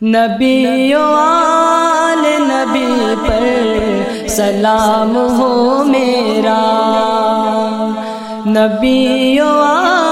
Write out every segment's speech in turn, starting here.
نبی آل نبی پر سلام ہو میرا۔ نبی آل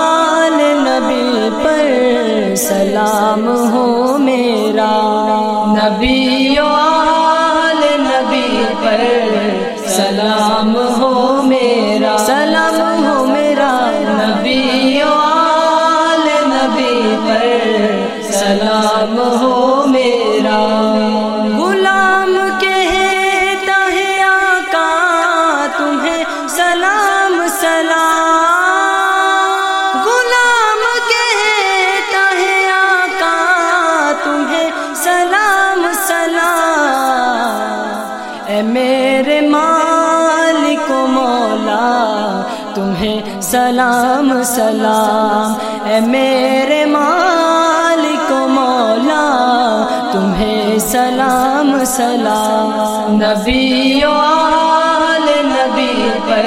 سلام سلام۔ اے میرے مالک و مولا، تمہیں سلام سلام۔ نبی و آل نبی پر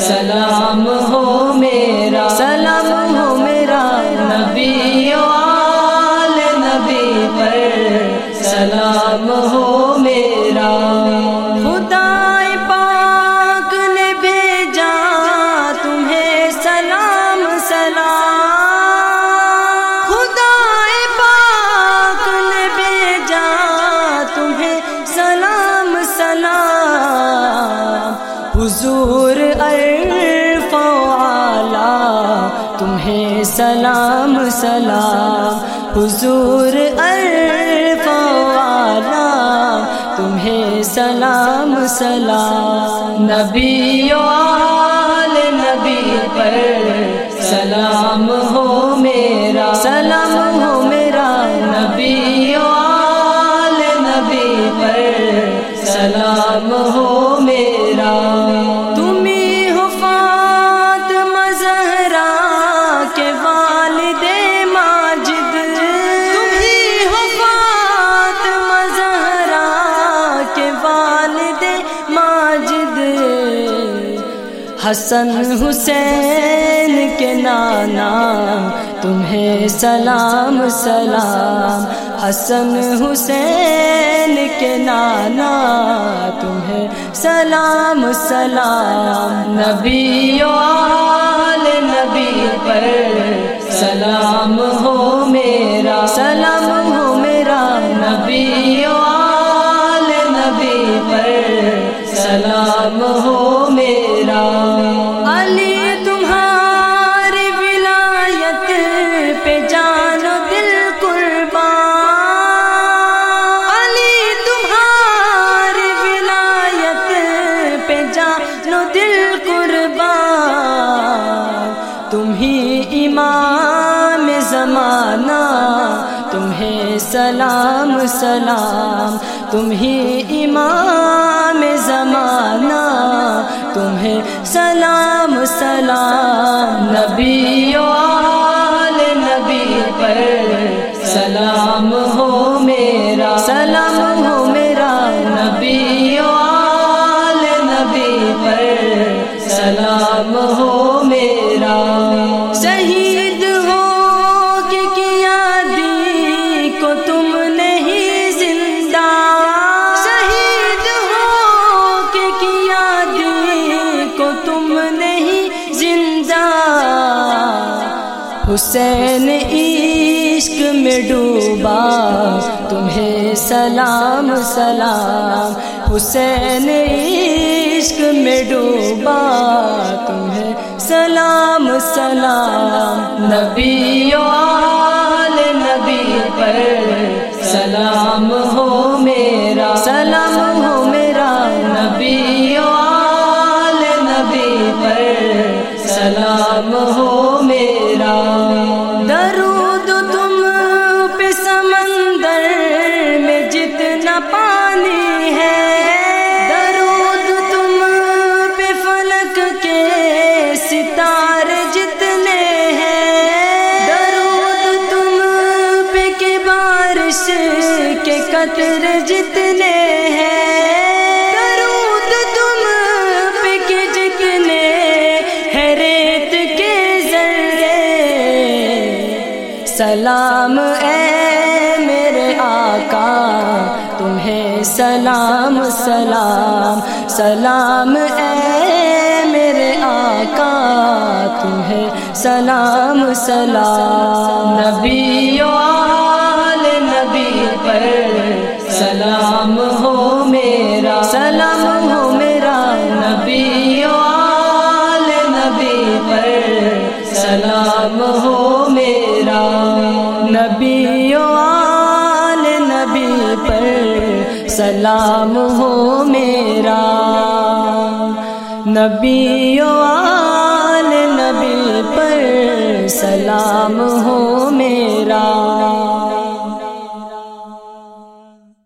سلام ہو میرا، سلام ہو میرا۔ نبی و آل نبی پر سلام ہو حضور عرف و اعلی تمہیں سلام سلام۔ حضور عرف و اعلی تمہیں سلام سلام۔ نبی و آل نبی پر سلام ہو میرا۔ سلام ہو حسن حسین کے نانا، تمہیں سلام سلام۔ حسن حسین کے نانا، تمہیں سلام سلام۔ نبی و آل نبی پر سلام ہو میرا۔ سلام سلام، تم ہی امام زمانہ تمہیں سلام سلام، نبی و آل نبی پر سلام ہو میرا، سلام ہو میرا، نبی و آل نبی پر سلام ہو میرا۔ حسین عشق میں ڈوبا، تمہیں سلام سلام۔ حسین عشق میں ڈوبا، تمہیں سلام سلام۔ نبی پانی ہے۔ درود تم پہ فلک کے ستارے جتنے ہیں۔ درود تم پہ کہ بارش کے قطر جتنے ہیں۔ درود تم پہ کہ جتنے ہے ریت کے ذرے۔ سلام اے سلام سلام سلام، اے میرے آقا تمہیں سلام سلام۔ نبی آل نبی پر سلام ہو میرا، سلام ہو میرا۔ نبی آل نبی پر سلام ہو میرا۔ نبی سلام ہو میرا۔ نبی آل نبی پر سلام ہو میرا۔